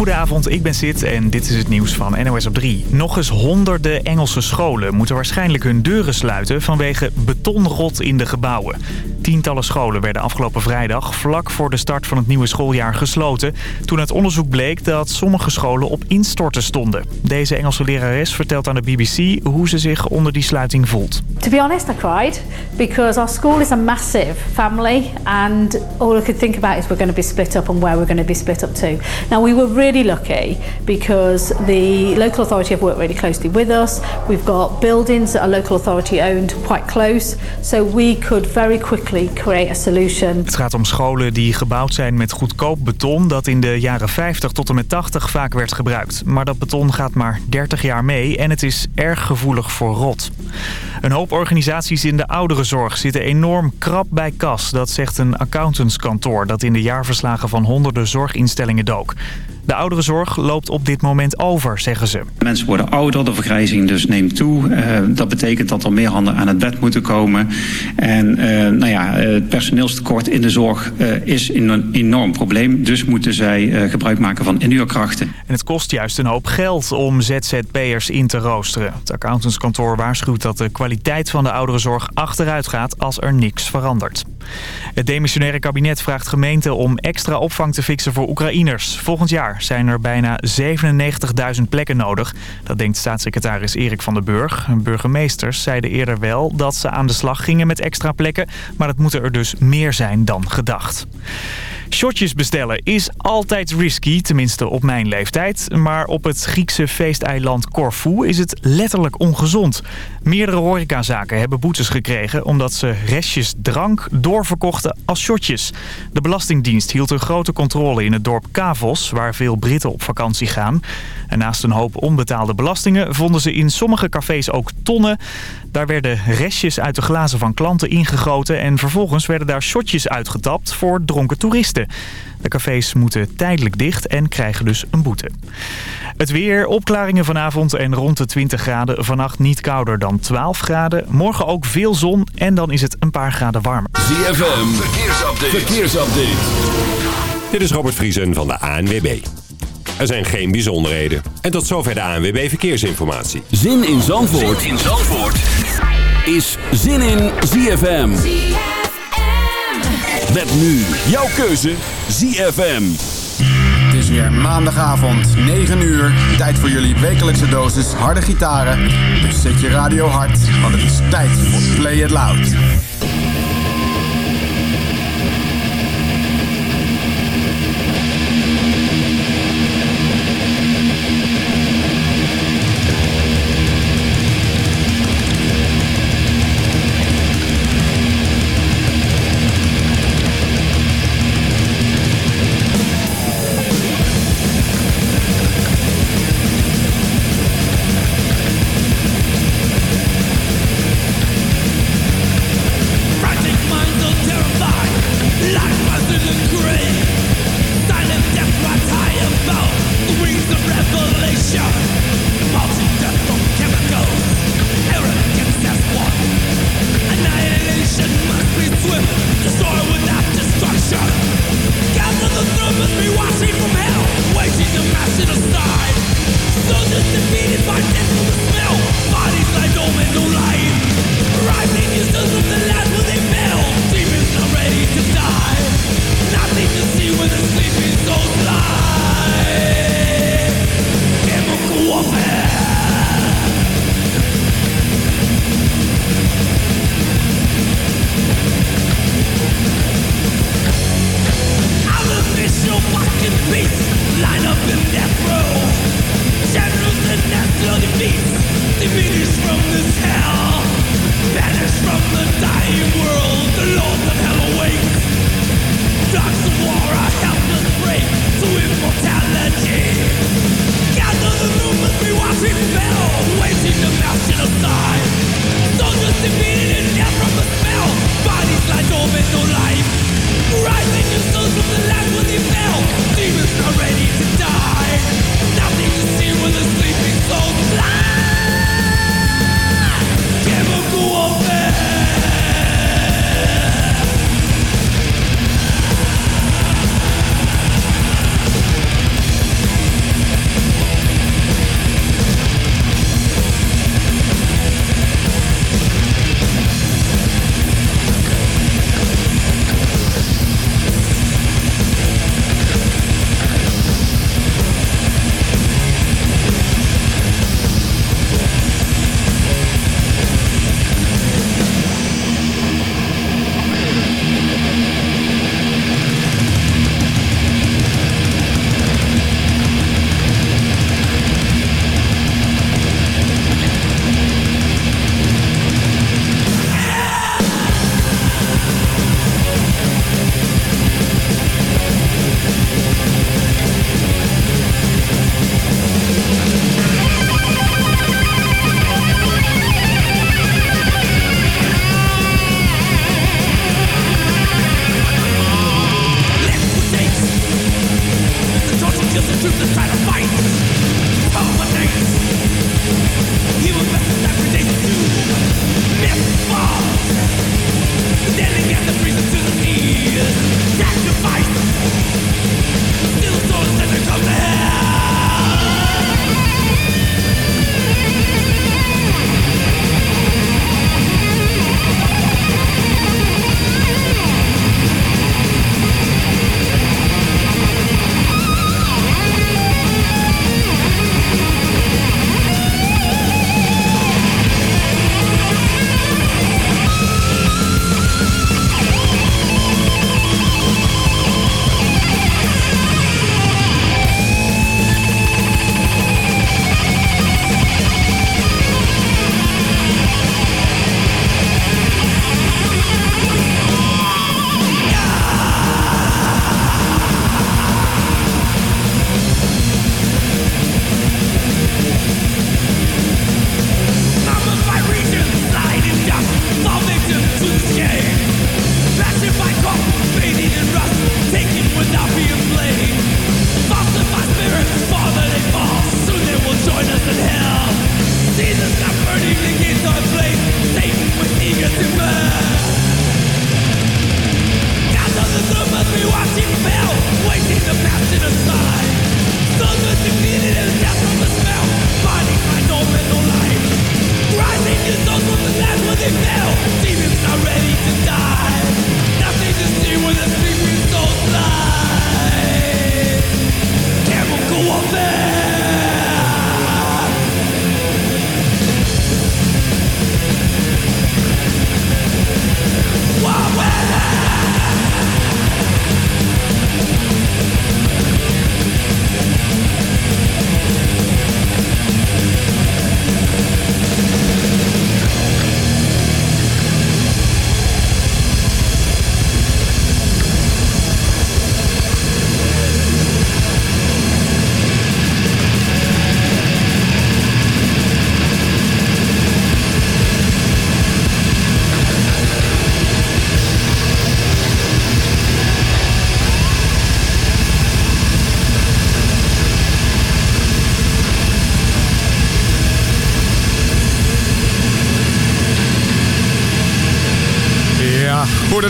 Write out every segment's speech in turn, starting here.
Goedenavond, ik ben Sid en dit is het nieuws van NOS op 3. Nog eens honderden Engelse scholen moeten waarschijnlijk hun deuren sluiten vanwege betonrot in de gebouwen. Tientallen scholen werden afgelopen vrijdag vlak voor de start van het nieuwe schooljaar gesloten... toen uit onderzoek bleek dat sommige scholen op instorten stonden. Deze Engelse lerares vertelt aan de BBC hoe ze zich onder die sluiting voelt. To be honest, I cried because our school is a massive family and all I could think about is we're going to be split up and where we're going to be split up to. Now we were really lucky because the local authority have worked really closely with us. We've got buildings that are local authority owned quite close so we could very quickly create a solution. Het gaat om scholen die gebouwd zijn met goedkoop beton dat in de jaren 50 tot en met 80 vaak werd gebruikt. Maar dat beton gaat maar 30 jaar mee en het is erg gevoelig voor rot. Een hoop organisaties in de ouderenzorg zitten enorm krap bij kas. Dat zegt een accountantskantoor dat in de jaarverslagen van honderden zorginstellingen dook. De ouderenzorg loopt op dit moment over, zeggen ze. Mensen worden ouder, de vergrijzing dus neemt toe. Uh, dat betekent dat er meer handen aan het bed moeten komen. En uh, nou ja, het personeelstekort in de zorg uh, is een enorm probleem. Dus moeten zij gebruik maken van inhuurkrachten. En het kost juist een hoop geld om ZZP'ers in te roosteren. Het accountantskantoor waarschuwt dat de kwaliteit van de ouderenzorg achteruit gaat als er niks verandert. Het demissionaire kabinet vraagt gemeenten om extra opvang te fixen voor Oekraïners. Volgend jaar zijn er bijna 97.000 plekken nodig. Dat denkt staatssecretaris Erik van den Burg. Burgemeesters zeiden eerder wel dat ze aan de slag gingen met extra plekken. Maar het moeten er dus meer zijn dan gedacht. Shotjes bestellen is altijd risky, tenminste op mijn leeftijd. Maar op het Griekse feesteiland Corfu is het letterlijk ongezond. Meerdere horecazaken hebben boetes gekregen omdat ze restjes drank doorverkochten als shotjes. De Belastingdienst hield een grote controle in het dorp Kavos, waar veel Britten op vakantie gaan. En naast een hoop onbetaalde belastingen vonden ze in sommige cafés ook tonnen. Daar werden restjes uit de glazen van klanten ingegoten en vervolgens werden daar shotjes uitgetapt voor dronken toeristen. De cafés moeten tijdelijk dicht en krijgen dus een boete. Het weer, opklaringen vanavond en rond de 20 graden. Vannacht niet kouder dan 12 graden. Morgen ook veel zon en dan is het een paar graden warmer. ZFM, verkeersupdate. verkeersupdate. Dit is Robert Vriesen van de ANWB. Er zijn geen bijzonderheden. En tot zover de ANWB Verkeersinformatie. Zin in Zandvoort, zin in Zandvoort. is Zin in ZFM. Met nu jouw keuze ZFM. Het is weer maandagavond, 9 uur. Tijd voor jullie wekelijkse dosis harde gitaren. Dus zet je radio hard, want het is tijd voor Play It Loud.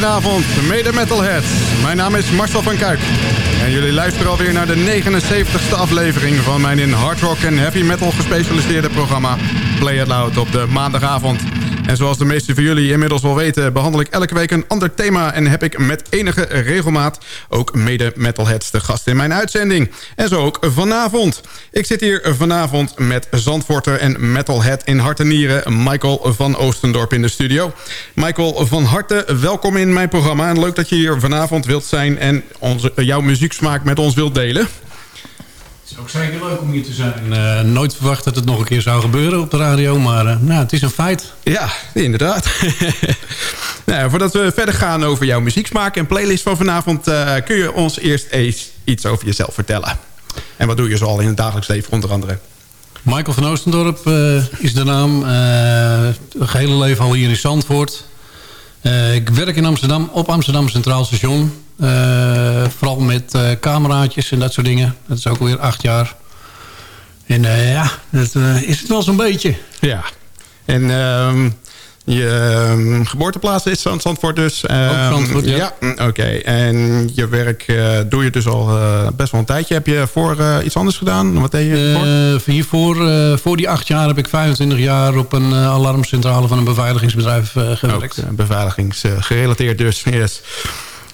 Goedenavond, mede metalheads. Mijn naam is Marcel van Kuik. En jullie luisteren alweer naar de 79ste aflevering... van mijn in hard rock en heavy metal gespecialiseerde programma... Play It Loud op de maandagavond. En zoals de meesten van jullie inmiddels wel weten... behandel ik elke week een ander thema... en heb ik met enige regelmaat ook mede metalheads de gast in mijn uitzending. En zo ook vanavond. Ik zit hier vanavond met Zandvoorter en metalhead in hart en nieren... Michael van Oostendorp in de studio. Michael, van harte welkom in mijn programma. En leuk dat je hier vanavond wilt zijn... en onze, jouw muzieksmaak met ons wilt delen is ook zeker leuk om hier te zijn. Uh, nooit verwacht dat het nog een keer zou gebeuren op de radio, maar uh, nou, het is een feit. Ja, inderdaad. nou, voordat we verder gaan over jouw muzieksmaak en playlist van vanavond... Uh, kun je ons eerst eens iets over jezelf vertellen. En wat doe je zoal in het dagelijks leven onder andere? Michael van Oostendorp is de naam. het hele leven al hier in Zandvoort. ik werk in Amsterdam op Amsterdam Centraal Station. Uh, vooral met uh, cameraatjes en dat soort dingen. Dat is ook alweer acht jaar. En uh, ja, dat is het wel zo'n beetje. Ja. En ehm, je um, geboorteplaats is Zandvoort dus. ook ehm, Zandvoort, ja. ja mm, Oké. En je werk doe je dus al best wel een tijdje. Heb je voor iets anders gedaan? Wat deed je voor? Hiervoor, voor die acht jaar heb ik 25 jaar op een alarmcentrale van een beveiligingsbedrijf gewerkt. Ook, beveiligingsgerelateerd dus, yes.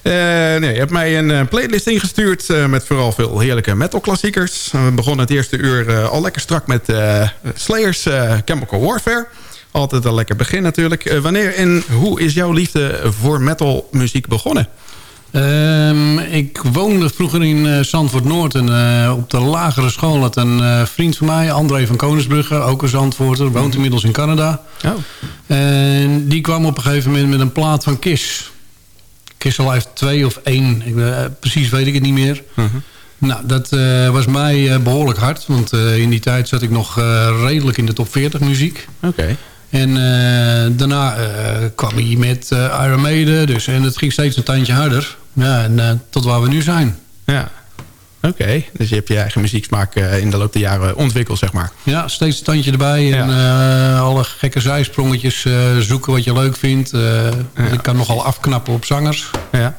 Uh, nee, je hebt mij een uh, playlist ingestuurd uh, met vooral veel heerlijke metal klassiekers. we begonnen het eerste uur al lekker strak met Slayers Chemical Warfare. Altijd een lekker begin natuurlijk. wanneer en hoe is jouw liefde voor metal muziek begonnen? Um, ik woonde vroeger in uh, Zandvoort Noord en uh, op de lagere school had een uh, vriend van mij, André van Koningsbrugge, ook een Zandvoorter, woont inmiddels in Canada. Oh. En die kwam op een gegeven moment met een plaat van Kiss. Heeft twee of één. Ik, uh, precies weet ik het niet meer. Mhm. Nou, dat uh, was mij uh, behoorlijk hard. Want in die tijd zat ik nog redelijk in de top 40 muziek. Oké. En daarna kwam hij met Iron Maiden. Dus, en het ging steeds een tandje harder. Ja, en tot waar we nu zijn. Ja. Oké, dus je hebt je eigen muzieksmaak in de loop der jaren ontwikkeld, zeg maar. Ja, steeds een tandje erbij. En uh, alle gekke zijsprongetjes uh, zoeken wat je leuk vindt. Uh, ja. Ik kan nogal afknappen op zangers. Ja.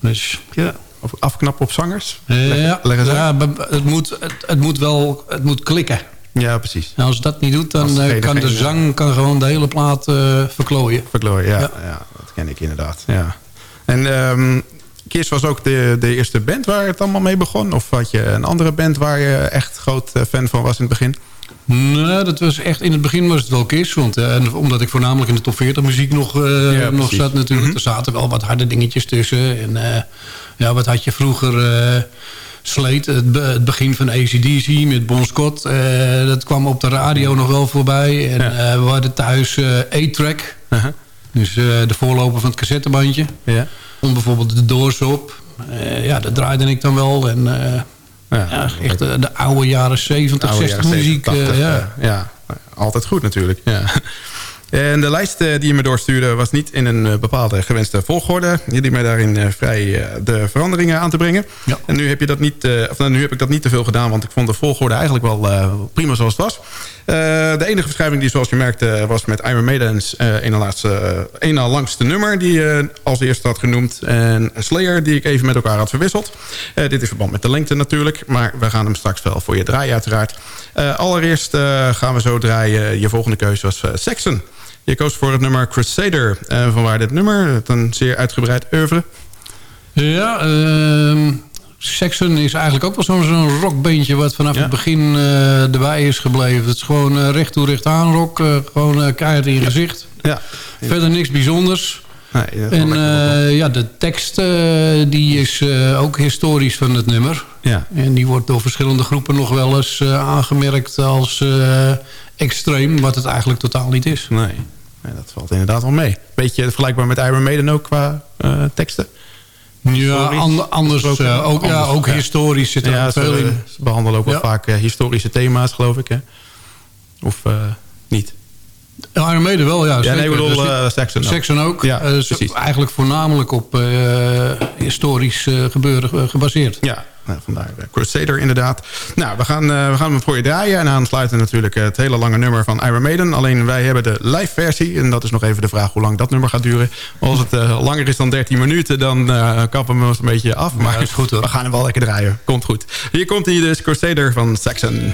Dus... Ja. Of afknappen op zangers? ja, leg, ja het, moet, het, het, moet wel het moet klikken. Ja, precies. En als dat niet doet, dan kan de zang kan gewoon de hele plaat verklooien. Verklooien, ja, ja. ja. Dat ken ik inderdaad. Ja. En um, Kiss was ook de, de eerste band waar het allemaal mee begon? Of had je een andere band waar je echt groot fan van was in het begin? Nee, dat was echt, in het begin was het wel Kiss. Want, uh, omdat ik voornamelijk in de top 40 muziek nog, ja, nog zat natuurlijk. Mm Er zaten wel wat harde dingetjes tussen. En ja, wat had je vroeger... Sleet, het, het, begin van ACDC met Bon Scott. dat kwam op de radio nog wel voorbij. En ja. we hadden thuis A-Track. -huh. Dus de voorloper van het cassettebandje. Ja. Om bijvoorbeeld de Doors op. ja, dat draaide ik dan wel. En ja, ja echt de, de, oude jaren 70, 60 muziek. 80, ja. ja, altijd goed natuurlijk. Ja. En de lijst die je me doorstuurde was niet in een bepaalde gewenste volgorde. Je liet mij daarin vrij de veranderingen aan te brengen. Ja. En nu heb, je dat niet, of, nou, nu heb ik dat niet te veel gedaan, want ik vond de volgorde eigenlijk wel prima zoals het was. De enige verschuiving die zoals je merkte was met Iron Maiden's ene, laatste, langste nummer... die je als eerste had genoemd. En Slayer die ik even met elkaar had verwisseld. Dit is verband met de lengte natuurlijk. Maar we gaan hem straks wel voor je draaien uiteraard. allereerst gaan we zo draaien. Je volgende keuze was Saxon. Je koos voor het nummer Crusader. vanwaar dit nummer? Het een zeer uitgebreid oeuvre. Ja, ehm Saxon is eigenlijk ook wel zo'n zo rockbeentje... wat vanaf ja. het begin uh, erbij is gebleven. Het is gewoon uh, recht toe recht aan rock. Uh, gewoon keihard in je gezicht. Ja. Verder niks bijzonders. Nee, en ja, de tekst die is ook historisch van het nummer. Ja. En die wordt door verschillende groepen nog wel eens aangemerkt als extreem... wat het eigenlijk totaal niet is. Nee. nee, dat valt inderdaad wel mee. Beetje vergelijkbaar met Iron Maiden ook qua teksten. Ja, anders ook, ook, anders, ja, ook ja. historisch zit er ja, veel ze, in. Ze behandelen ook wel vaak historische thema's, geloof ik. Hè? Of niet? Iron Maiden wel, ja. Ja, nee, ik bedoel dus Saxon ook. Saxon ook. Ja, precies. Eigenlijk voornamelijk op historisch gebeuren gebaseerd. Ja, nou, vandaar Crusader inderdaad. Nou, we gaan, we gaan hem voor je draaien. En aansluiten natuurlijk het hele lange nummer van Iron Maiden. Alleen wij hebben de live versie. En dat is nog even de vraag hoe lang dat nummer gaat duren. Als het langer is dan 13 minuten, dan kappen we ons een beetje af. Maar ja, is goed, hoor. we gaan hem wel lekker draaien. Komt goed. Hier komt hij dus, Crusader van Saxon.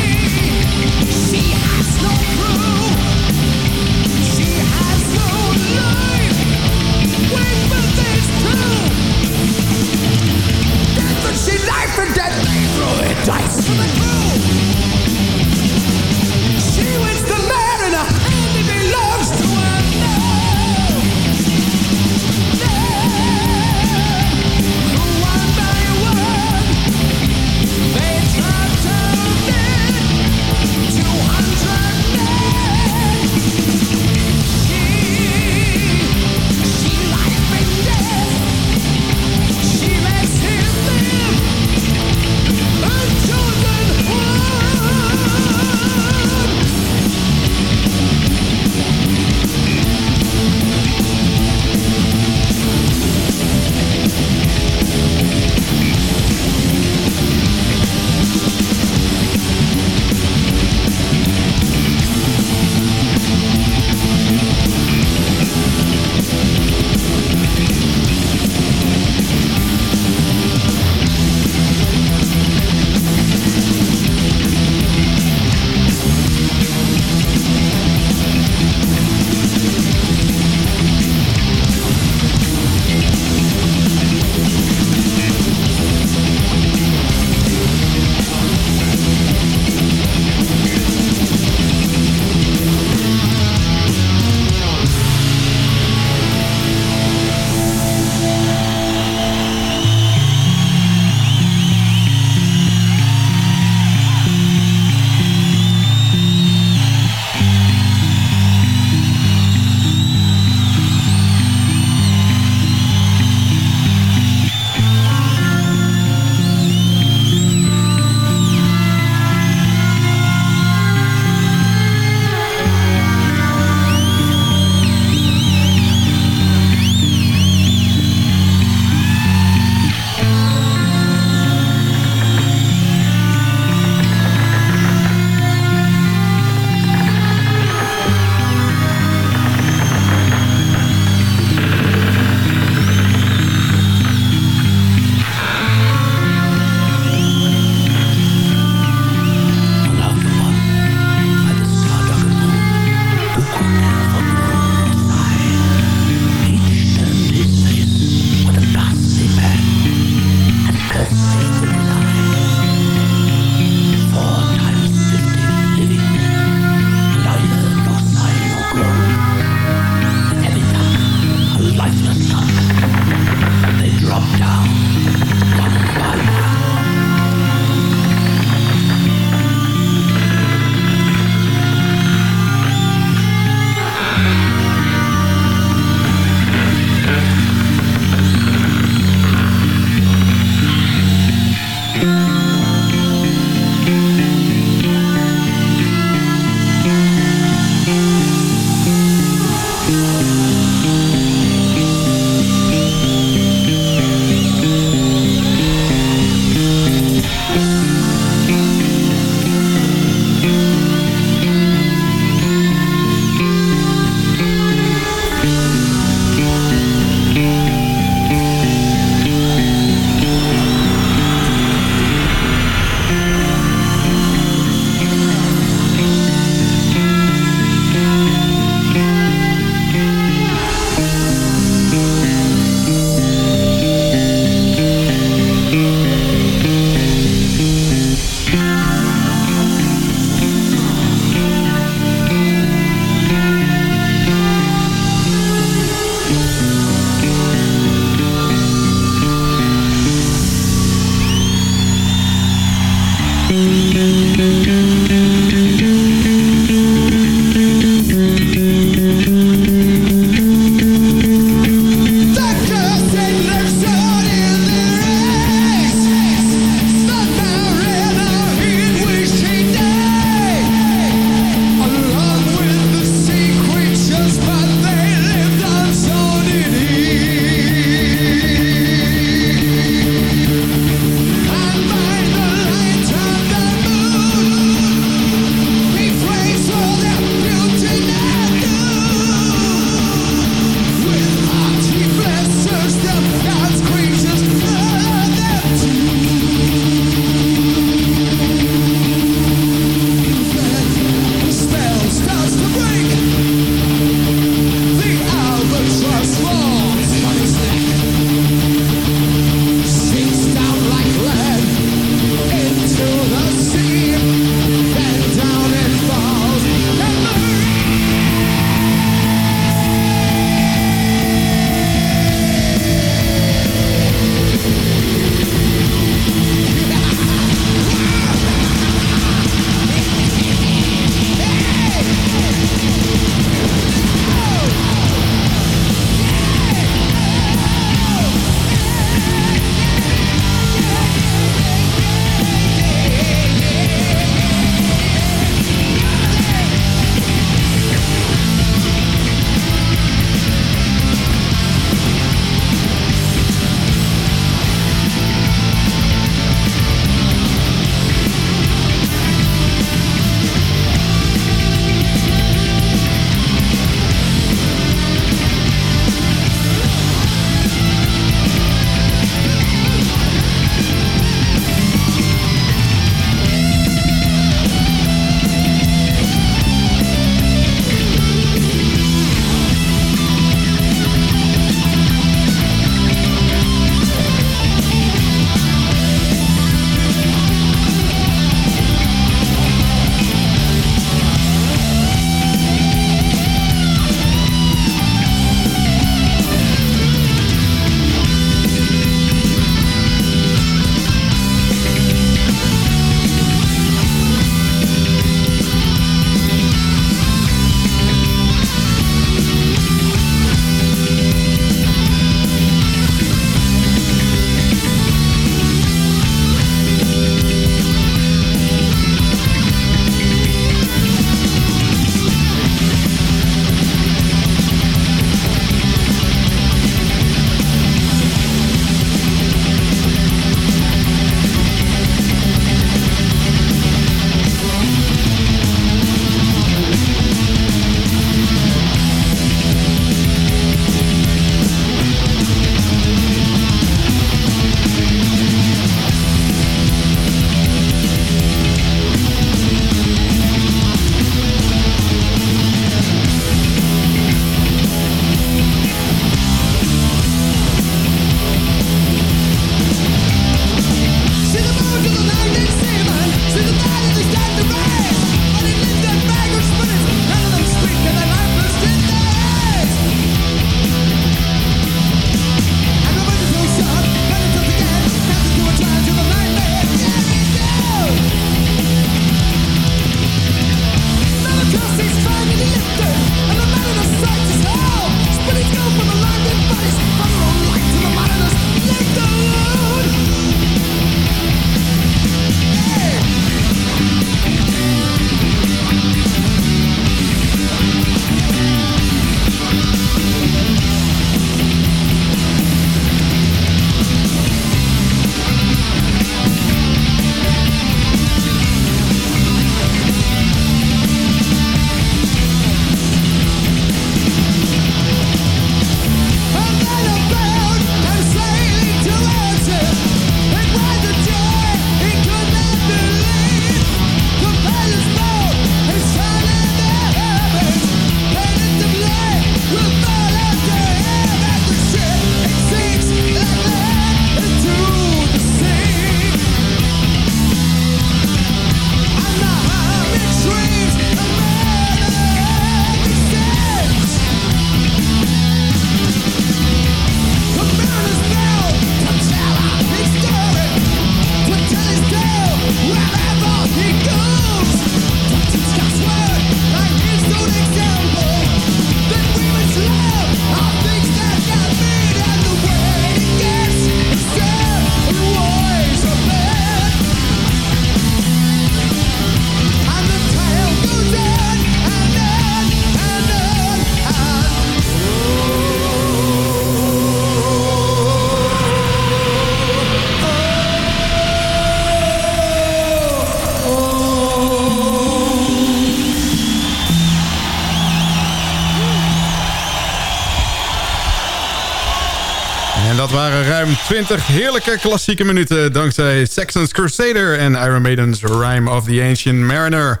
20 heerlijke klassieke minuten... dankzij Saxon's Crusader en Iron Maiden's Rhyme of the Ancient Mariner.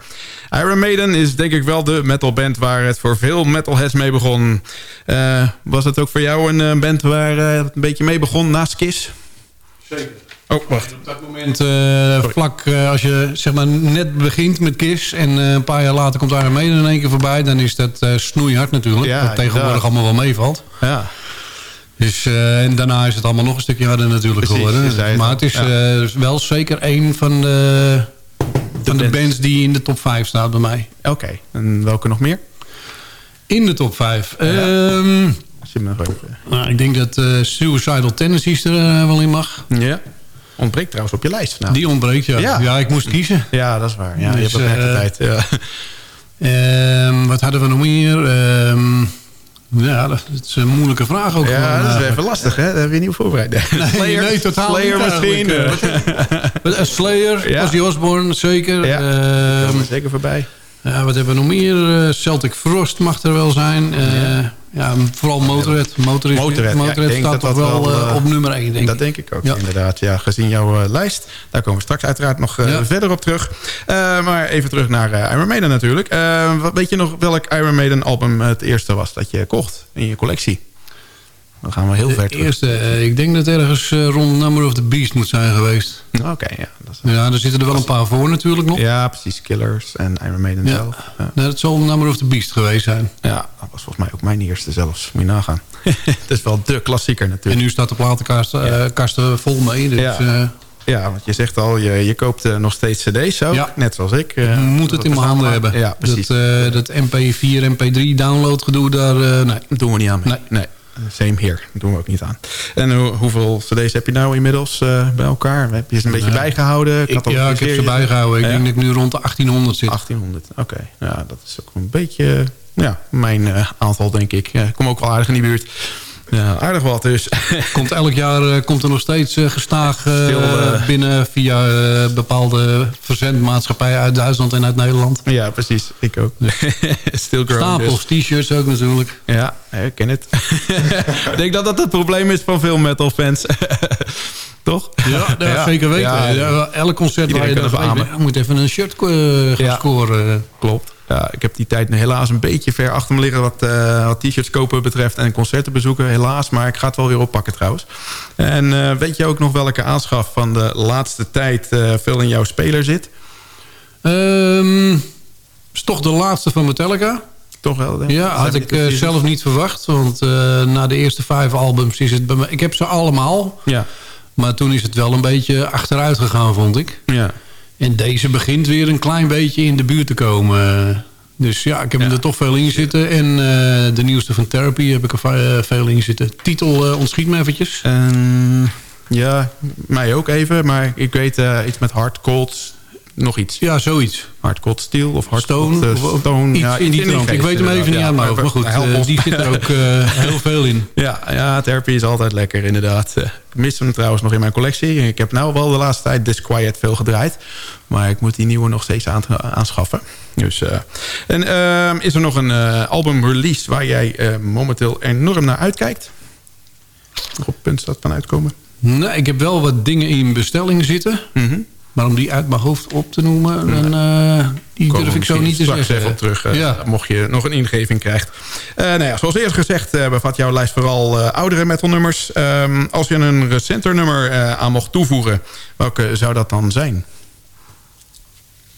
Iron Maiden is denk ik wel de metalband waar het voor veel metalheads mee begon. Uh, was het ook voor jou een uh, band waar uh, het een beetje mee begon naast Kiss? Zeker. Oh, wacht. Op dat moment, uh, vlak uh, als je zeg maar net begint met KISS... en uh, een paar jaar later komt Iron Maiden in één keer voorbij... dan is dat snoeihard natuurlijk. Ja, wat tegenwoordig allemaal wel meevalt. Ja. Dus, en daarna is het allemaal nog een stukje harder natuurlijk Precies, geworden. Maar het is ja. wel zeker een van de, de van de bands die in de top 5 staat bij mij. Oké, okay. en welke nog meer? In de top 5? Ja. Um, nou, ik denk dat Suicidal Tendencies er wel in mag. Ja. Ontbreekt trouwens op je lijst. Die ontbreekt, ja. ja. ja. ik moest kiezen. Ja, dat is waar. Ja, dus, je hebt beperkte uh, tijd. Ja. Um, wat hadden we nog meer? Um, ja, dat is een moeilijke vraag ook. Ja, dat is even lastig, hè? Dat heb je niet voorbereid. Nee, Slayer, nee, totaal Slayer niet misschien. Uh, Slayer, ja. Ozzy Osbourne, zeker. Ja, uh, er zeker voorbij. Ja, wat hebben we nog meer? Celtic Frost mag er wel zijn. Ja. Ja, vooral Motorhead. Motorhead, Motorhead, Motorhead ja, staat toch wel, wel uh, op nummer 1, denk dat ik. Dat denk ik ook, ja. inderdaad. Ja, gezien jouw uh, lijst. Daar komen we straks uiteraard nog uh, verder op terug. maar even terug naar Iron Maiden natuurlijk. weet je nog welk Iron Maiden album het eerste was dat je kocht in je collectie? Dan gaan we heel de ver terug. Eerste, uh, ik denk dat ergens uh, rond Number of the Beast moet zijn geweest. Oké, okay, ja. Dat is, ja, er zitten er wel een paar voor natuurlijk nog. Ja, precies. Killers en Iron Maiden ja. zelf. Ja. Nee, dat zal Number of the Beast geweest zijn. Ja, dat was volgens mij ook mijn eerste zelfs. Moet je nagaan. dat is wel de klassieker natuurlijk. En nu staat de platenkast uh, kasten vol mee. Dus, ja. Ja, want je zegt al, je, je koopt uh, nog steeds cd's ook, ja. net zoals ik. Uh, moet het in mijn handen hebben. Ja, precies. Dat, uh, dat MP4, MP3 download gedoe, daar nee. Doen we niet aan mee. Nee. nee. Same here. Dat doen we ook niet aan. En hoe, hoeveel cd's heb je nou inmiddels uh, bij elkaar? Heb je ze een beetje bijgehouden? Ik, ja, ik heb ze bijgehouden. Ik ja. denk dat ik nu rond de 1800 zit. 1800, oké. Okay. Ja, dat is ook een beetje ja, mijn uh, aantal, denk ik. Ik kom ook wel aardig in die buurt. Ja, aardig wat dus. Komt elk jaar uh, komt er nog steeds uh, gestaag uh, Stil, binnen via bepaalde verzendmaatschappijen uit Duitsland en uit Nederland. Ja, precies. Ik ook. Still growing. Stapels, dus. t-shirts ook natuurlijk. Ja, ik ken het. ik denk dat dat het probleem is van veel metal fans. Toch? Ja, ja, ja, zeker weten. Ja. Elk concert Iedereen waar je dan je moet even een shirt gaan scoren. Klopt. Ja, ik heb die tijd helaas een beetje ver achter me liggen... wat, uh, wat t-shirts kopen betreft en concerten bezoeken. Helaas, maar ik ga het wel weer oppakken trouwens. En uh, weet je ook nog welke aanschaf van de laatste tijd... Uh, veel in jouw speler zit? Um, is toch de laatste van Metallica. Toch wel, denk ik. Ja, had ik zelf niet verwacht. Want na de eerste vijf albums is het bij mij... Ik heb ze allemaal. Ja. Maar toen is het wel een beetje achteruit gegaan, vond ik. Ja. En deze begint weer een klein beetje in de buurt te komen. Dus ja, ik heb ja. er toch veel in zitten. En uh, de nieuwste van Therapy heb ik er veel in zitten. Titel uh, ontschiet me eventjes. Um, ja, mij ook even. Maar ik weet uh, iets met Hard Cold. Nog iets. Ja, zoiets. Hard Cold Steel of Hard Stone. Cold, of, Stone. Iets ja, in die trant. Ik weet hem even niet aan mijn hoofd. Maar goed, uh, die zit er ook uh, heel veel in. Ja, ja, therapy is altijd lekker inderdaad. Ik mis hem trouwens nog in mijn collectie. Ik heb nou wel de laatste tijd Disquiet veel gedraaid. Maar ik moet die nieuwe nog steeds aan, aanschaffen. Dus, en is er nog een album release waar jij momenteel enorm naar uitkijkt? Nog op het punt dat van uitkomen? Nee, ik heb wel wat dingen in bestelling zitten. Mm -hmm. Maar om die uit mijn hoofd op te noemen, dan, uh, die durf ik zo niet te zeggen. even op terug, uh, ja. mocht je nog een ingeving krijgt. Uh, nou ja, zoals eerst gezegd bevat jouw lijst vooral oudere metalnummers. Um, als je een recenter nummer aan mocht toevoegen, welke zou dat dan zijn?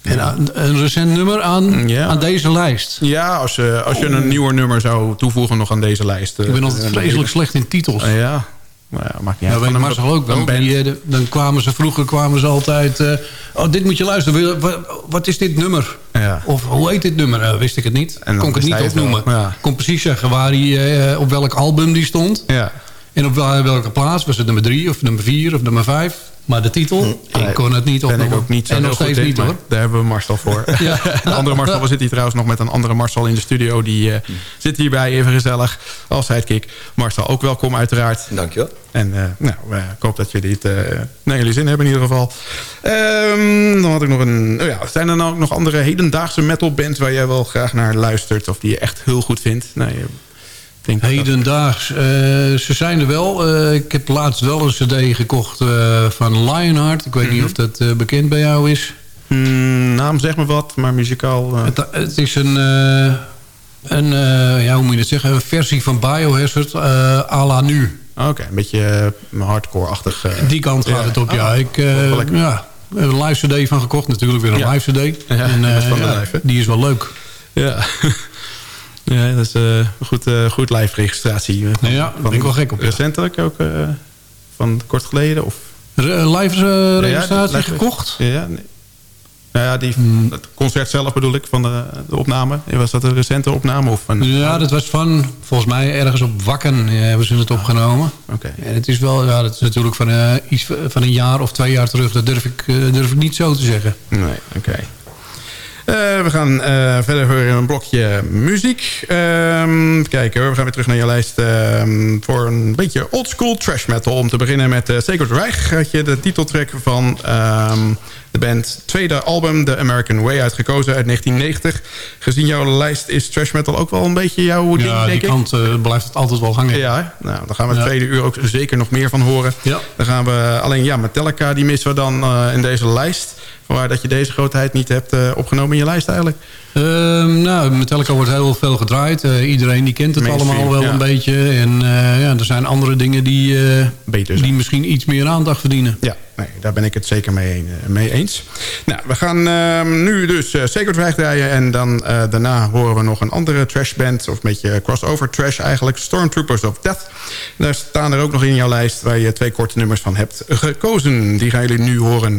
Een, een recent nummer aan, ja. aan deze lijst? Ja, als je, als je een nieuwer nummer zou toevoegen nog aan deze lijst. Ik ben altijd vreselijk slecht in titels. ja, nou ja, maakt niet uit. Ja, weet Marcel ook wel. De, dan kwamen ze vroeger kwamen ze altijd... Uh, oh, dit moet je luisteren. Wat, is dit nummer? Ja. Of hoe heet dit nummer? Uh, wist ik het niet. En kon ik het niet opnoemen. Ja. Ik kon precies zeggen waar die, uh, op welk album die stond. Ja. En op welke plaats. Was het nummer drie of nummer vier of nummer vijf? Maar de titel, hm. ik kon het niet opnoemen. Ben ik ook niet zo en nog steeds niet hoor. Daar hebben we Marcel voor. ja. De andere Marcel, we zitten hier trouwens nog met een andere Marcel in de studio. Die uh, hm. zit hierbij even gezellig als sidekick. Marcel, ook welkom uiteraard. Dankjewel. En uh, nou, uh, ik hoop dat jullie het uh, naar jullie zin hebben in ieder geval. Um, dan had ik nog een... Oh ja, zijn er nou ook nog andere hedendaagse metal bands... waar jij wel graag naar luistert of die je echt heel goed vindt? Nee, denk Hedendaags. Uh, ze zijn er wel. Uh, ik heb laatst wel een cd gekocht uh, van Lionheart. Ik weet mm -hmm. niet of dat bekend bij jou is. Mm, naam zeg maar wat, maar muzikaal... Het, het, is een... een ja, hoe moet je het zeggen? Een versie van Biohazard à la nu. Oké, okay, een beetje hardcore-achtig. Die kant gaat ja. het op, ja. Oh, ik, ja. Een live cd van gekocht. Natuurlijk weer een ja. live cd. En, live, die is wel leuk. Ja. Ja, dat is uh, goed, uh, goed live registratie. Van, ja, daar ben ik wel gek op. Recentelijk ook, uh, van kort geleden? Of? live registratie ja, gekocht? Ja, nee. Nou ja, die, hmm. het concert zelf bedoel ik, van de, de opname. Was dat een recente opname? Of een, ja, dat was van, volgens mij, ergens op Wakken hebben ze het opgenomen. Oké. Okay. En het is wel, ja, dat is natuurlijk van, iets van een jaar of twee jaar terug. Dat durf ik, durf ik niet zo te zeggen. Nee, oké. Okay. Uh, we gaan uh, verder horen een blokje muziek. Uh, kijken hoor, we gaan weer terug naar je lijst ehm, voor een beetje oldschool trash metal. Om te beginnen met uh, Sacred Reich. Had je de titeltrack van ehm, de band tweede album, The American Way, uitgekozen uit 1990. Gezien jouw lijst is trash metal ook wel een beetje jouw ding, ja, denk die kant blijft het altijd wel hangen. Ja, nou, dan gaan we het tweede uur ook zeker nog meer van horen. Ja. Dan gaan we alleen, ja, Metallica, die missen we dan in deze lijst. Vanwaar dat je deze grootheid niet hebt uh, opgenomen in je lijst eigenlijk? Uh, nou, Metallica wordt heel veel gedraaid. Uh, iedereen die kent het Mainstream, allemaal wel ja. een beetje. En ja, er zijn andere dingen die, Beter die misschien iets meer aandacht verdienen. Ja, nee, daar ben ik het zeker mee, mee eens. Nou, we gaan ehm, nu dus uh, Sacred. En dan daarna horen we nog een andere trashband. Of een beetje crossover trash eigenlijk. Stormtroopers of Death. daar staan er ook nog in jouw lijst waar je twee korte nummers van hebt gekozen. Die gaan jullie nu horen.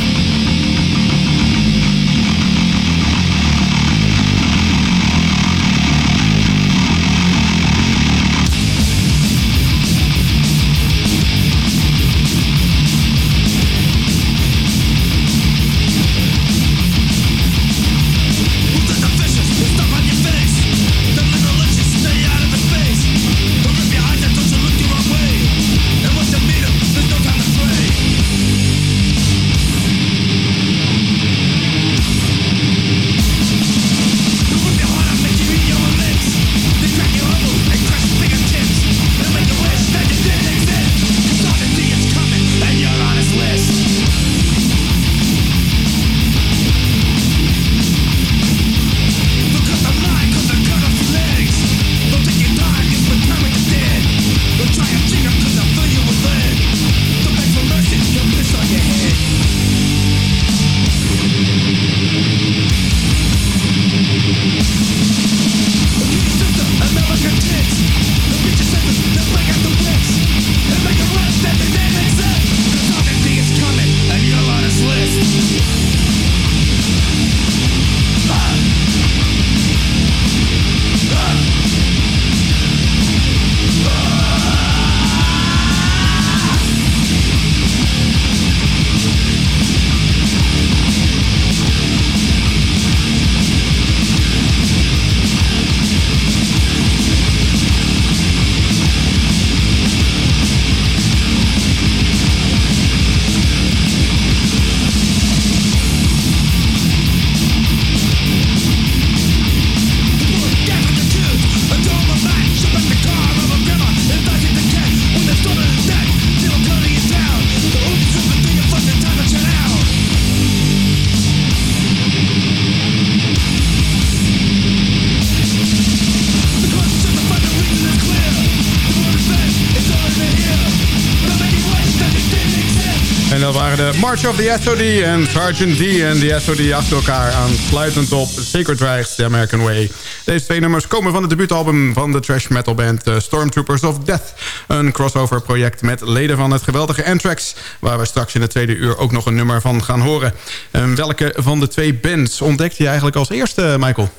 March of the SOD en Sergeant D en de SOD achter elkaar aansluitend op Sacred Rijks, The American Way. Deze twee nummers komen van het debuutalbum van de trash metal band uh, Stormtroopers of Death. Een crossover project met leden van het geweldige Anthrax... waar we straks in het tweede uur ook nog een nummer van gaan horen. En welke van de twee bands ontdekte je eigenlijk als eerste, Michael?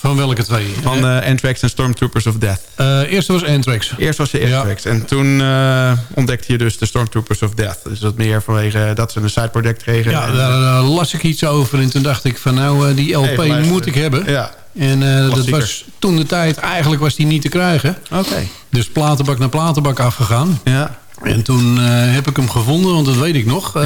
Van welke twee? Van uh, Anthrax en Stormtroopers of Death. Uh, eerste was Anthrax. Eerst was je Anthrax. Ja. En toen uh, ontdekte je dus de Stormtroopers of Death. Dus dat meer vanwege dat ze een side project kregen. Ja, en, daar, las ik iets over. En toen dacht ik van nou, die LP moet ik hebben. Ja. En dat was toen de tijd, eigenlijk was die niet te krijgen. Oké. Okay. Dus platenbak naar platenbak afgegaan. Ja. En toen uh, heb ik hem gevonden, want dat weet ik nog. Uh.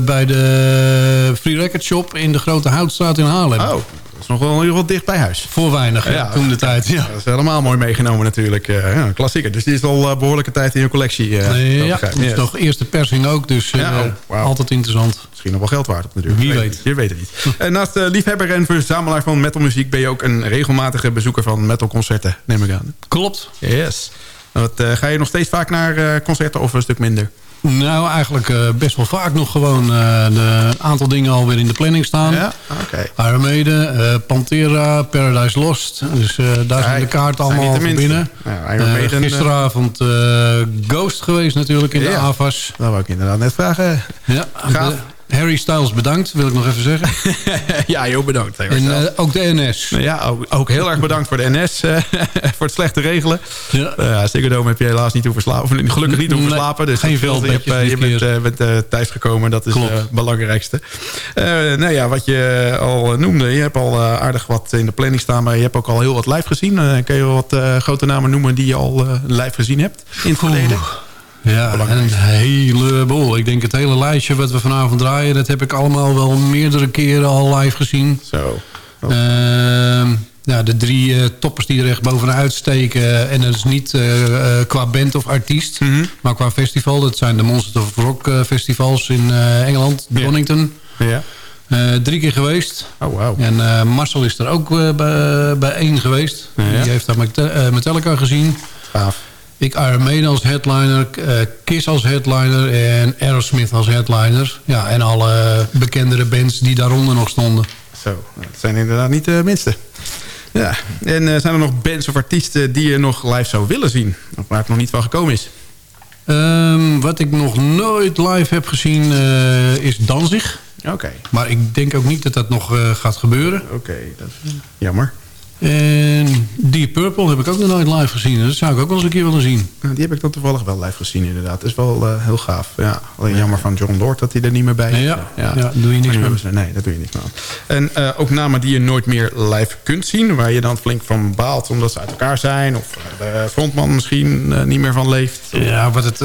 Bij de Free Record Shop in de Grote Houtstraat in Haarlem. Oh. Dat is nog wel heel wat dicht bij huis. Voor weinig, ja, toen de tijd. Ja. Dat is helemaal mooi meegenomen natuurlijk. Uh, ja, klassieker. Dus die is al uh, behoorlijke tijd in je collectie. Uh, ja, dat is toch eerste persing ook. Dus ja, oh, wow. altijd interessant. Misschien nog wel geld waard natuurlijk. Wie weet. Je weet het niet. en naast liefhebber en verzamelaar van metalmuziek... ben je ook een regelmatige bezoeker van metalconcerten, neem ik aan. Klopt. Yes. Wat, ga je nog steeds vaak naar concerten of een stuk minder? Nou, eigenlijk uh, best wel vaak nog gewoon uh, de aantal dingen alweer in de planning staan. Ja, oké. Okay. Uh, Pantera, Paradise Lost. Dus daar zijn de kaarten allemaal van binnen. Maiden, gisteravond Ghost geweest natuurlijk in de AVAS. Dat wou ik inderdaad net vragen. Ja, Gaaf. Harry Styles bedankt, wil ik nog even zeggen. ja, heel bedankt. En uh, ook de NS. Ja, ook, ook, heel erg bedankt voor de NS. Uh, voor het slechte regelen. Ja. Uh, Ziggo heb je helaas niet hoeven slapen. Gelukkig niet hoeven slapen. Dus geen veel je, je bent, bent thuis gekomen. Dat is het belangrijkste. nou ja, wat je al noemde. Je hebt al aardig wat in de planning staan. Maar je hebt ook al heel wat live gezien. kun je wat grote namen noemen die je al live gezien hebt in het verleden? Ja, een heleboel. Ik denk het hele lijstje wat we vanavond draaien... dat heb ik allemaal wel meerdere keren al live gezien. Zo. Uh, ja, de drie uh, toppers die er echt bovenuit steken... en dat is niet uh, qua band of artiest... Mm -hmm. maar qua festival. Dat zijn de Monster of Rock festivals in Engeland. Donington. Ja. drie keer geweest. Oh, wow. En Marcel is er ook bij, bij één geweest. Ja. Die heeft daar Metallica gezien. Gaaf. Ik Iron Maiden als headliner, uh, Kiss als headliner en Aerosmith als headliner. Ja, en alle bekendere bands die daaronder nog stonden. Zo, dat zijn inderdaad niet de minste. Ja, en uh, zijn er nog bands of artiesten die je nog live zou willen zien? Of waar het nog niet van gekomen is? Um, wat ik nog nooit live heb gezien uh, is Danzig. Oké. Maar ik denk ook niet dat dat nog gaat gebeuren. Oké, dat is jammer. En Deep Purple heb ik ook nog nooit live gezien. Dat zou ik ook wel eens een keer willen zien. die heb ik dan toevallig wel live gezien inderdaad. Dat is wel uh, heel gaaf. Ja, alleen jammer van John Lord dat hij er niet meer bij is. Ja, ja. ja doe je niks meer. Nee, dat doe je niet meer. En uh, ook namen die je nooit meer live kunt zien. Waar je dan flink van baalt omdat ze uit elkaar zijn. Of de frontman misschien uh, niet meer van leeft. Ja, wat het...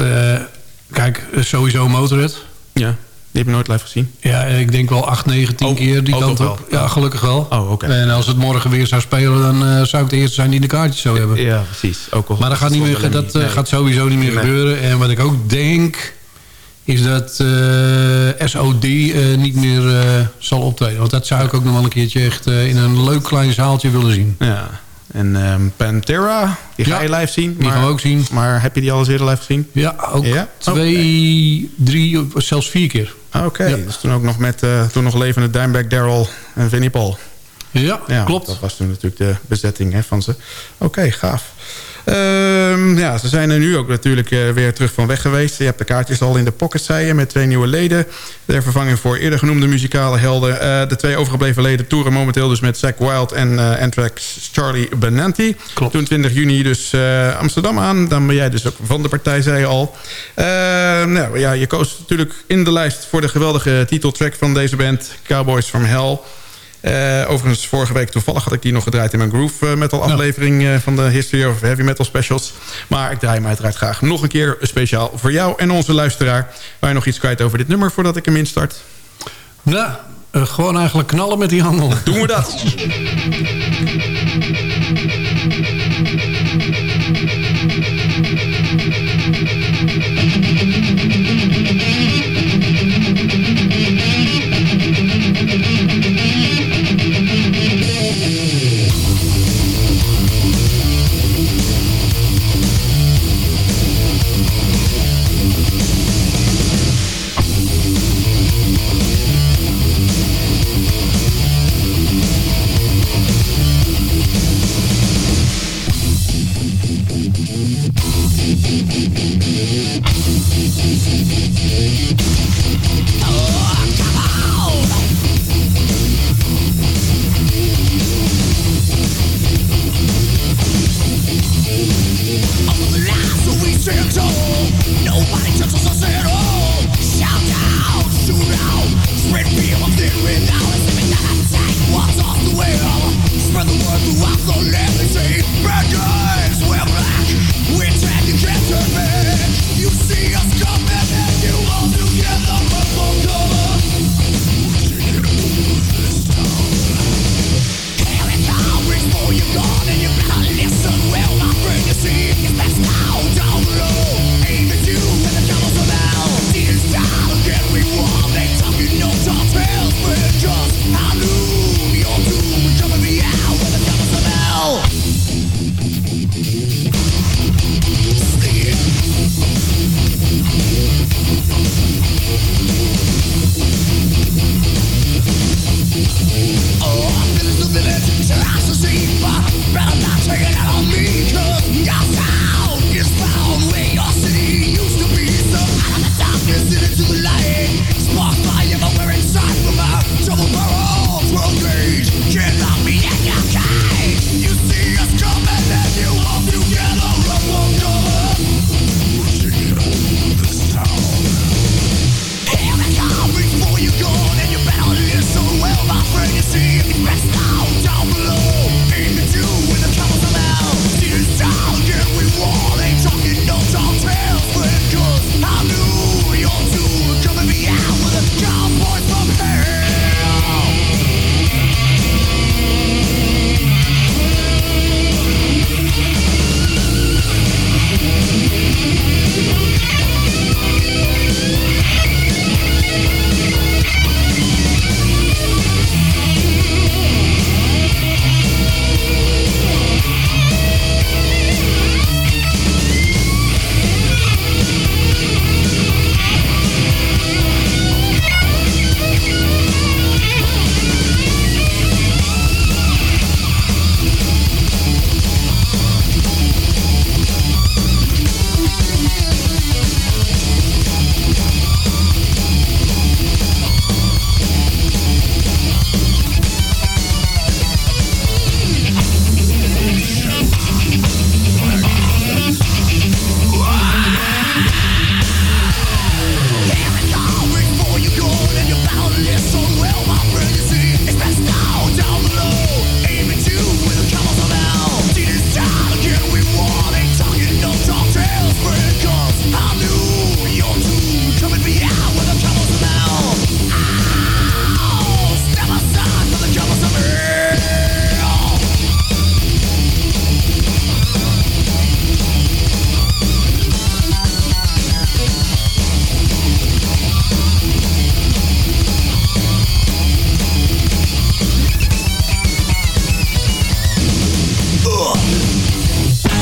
kijk, sowieso Motorhead. Ja. Die heb je nooit live gezien? Ja, ik denk wel 8, 9, 10 keer die kant op. Ja, gelukkig wel. Oh, oké. En als het morgen weer zou spelen, dan uh, zou ik de eerste zijn die de kaartjes zou hebben. Ja, precies. Ook al maar dat, gaat, niet meer, dat nee. gaat sowieso niet meer nee. gebeuren. En wat ik ook denk, is dat uh, SOD uh, niet meer zal optreden. Want dat zou ik ook nog wel een keertje echt in een leuk klein zaaltje willen zien. Ja. En um, Pantera, die ga je live zien. Die gaan we ook zien. Maar heb je die al eens eerder live gezien? Ja, ook ja? twee, okay. drie, zelfs vier keer. Ah, Oké, okay. ja. dus toen ook nog met uh, toen nog levende Dimebag Daryl en Vinnie Paul. Ja, ja, klopt. Dat was toen natuurlijk de bezetting hè, van ze. Oké, okay, gaaf. Um, ja, ze zijn er nu ook natuurlijk uh, weer terug van weg geweest. Je hebt de kaartjes al in de pocket, zei je, met twee nieuwe leden. Ter vervanging voor eerder genoemde muzikale helden. Uh, de twee overgebleven leden toeren momenteel dus met Zack Wild en uh, Anthrax Charlie Benanti. Klopt. Toen 20 juni dus Amsterdam aan. Dan ben jij dus ook van de partij, zei je al. Ehm, nou ja, je koos natuurlijk in de lijst voor de geweldige titeltrack van deze band. Cowboys from Hell. Uh, overigens, vorige week toevallig had ik die nog gedraaid in mijn Groove uh, Metal aflevering uh, van de History of Heavy Metal Specials. Maar ik draai hem uiteraard graag nog een keer speciaal voor jou en onze luisteraar. Waar je nog iets kwijt over dit nummer voordat ik hem instart? Nou, gewoon eigenlijk knallen met die handel. Doen we dat.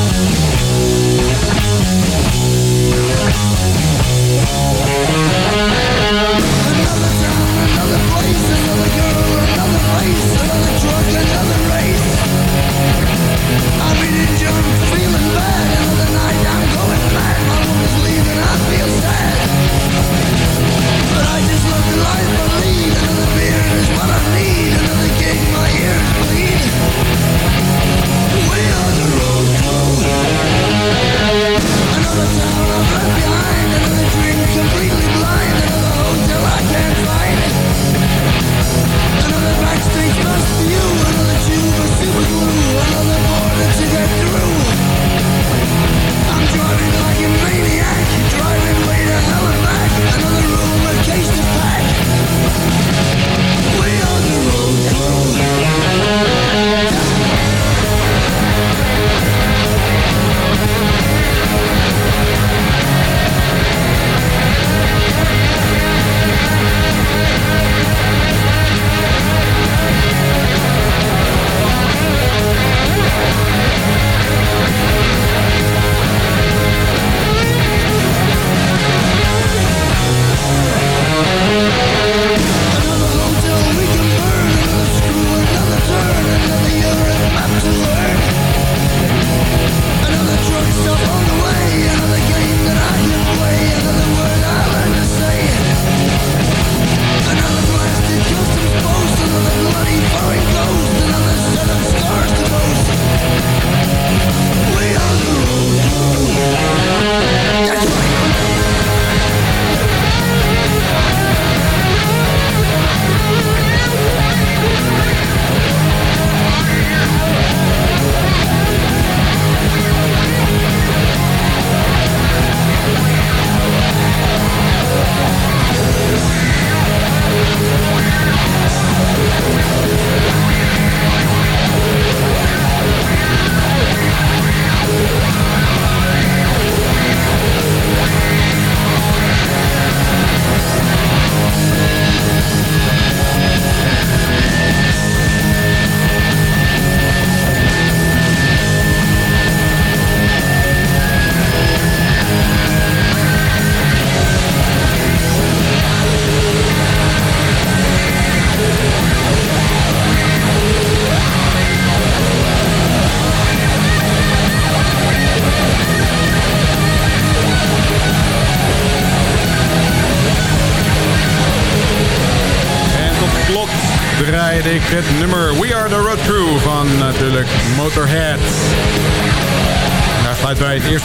draaide ik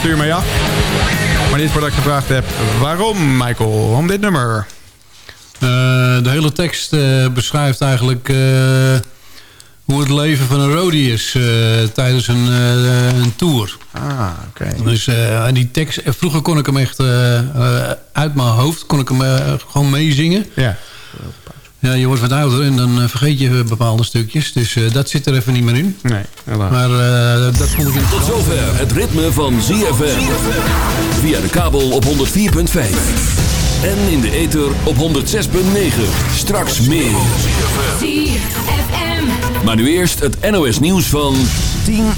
sluiten wij het eerste uur mee af. Maar niet voordat ik gevraagd heb, waarom Michael? Om dit nummer? Uh, de hele tekst uh, beschrijft eigenlijk uh, hoe het leven van een roadie is tijdens een, een, tour. Ah, oké. Okay. Dus die tekst, vroeger kon ik hem echt uit mijn hoofd, kon ik hem gewoon meezingen. Ja. Ja, je wordt wat ouder en dan vergeet je bepaalde stukjes. Dus uh, dat zit er even niet meer in. Nee, helaas. Maar uh, dat vond ik Tot zover het ritme van ZFM. Via de kabel op 104.5. En in de ether op 106.9. Straks meer. ZFM. Maar nu eerst het NOS nieuws van 10 uur.